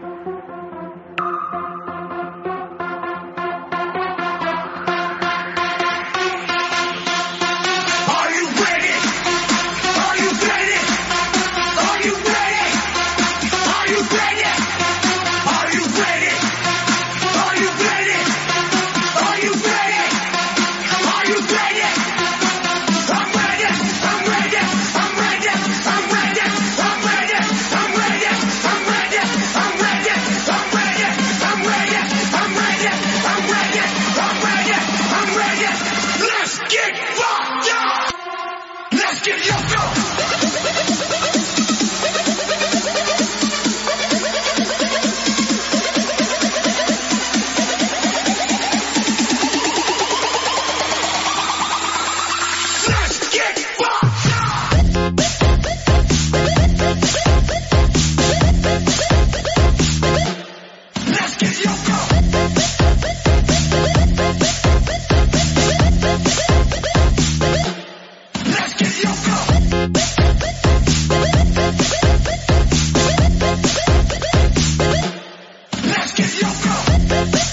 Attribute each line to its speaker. Speaker 1: Thank you. go.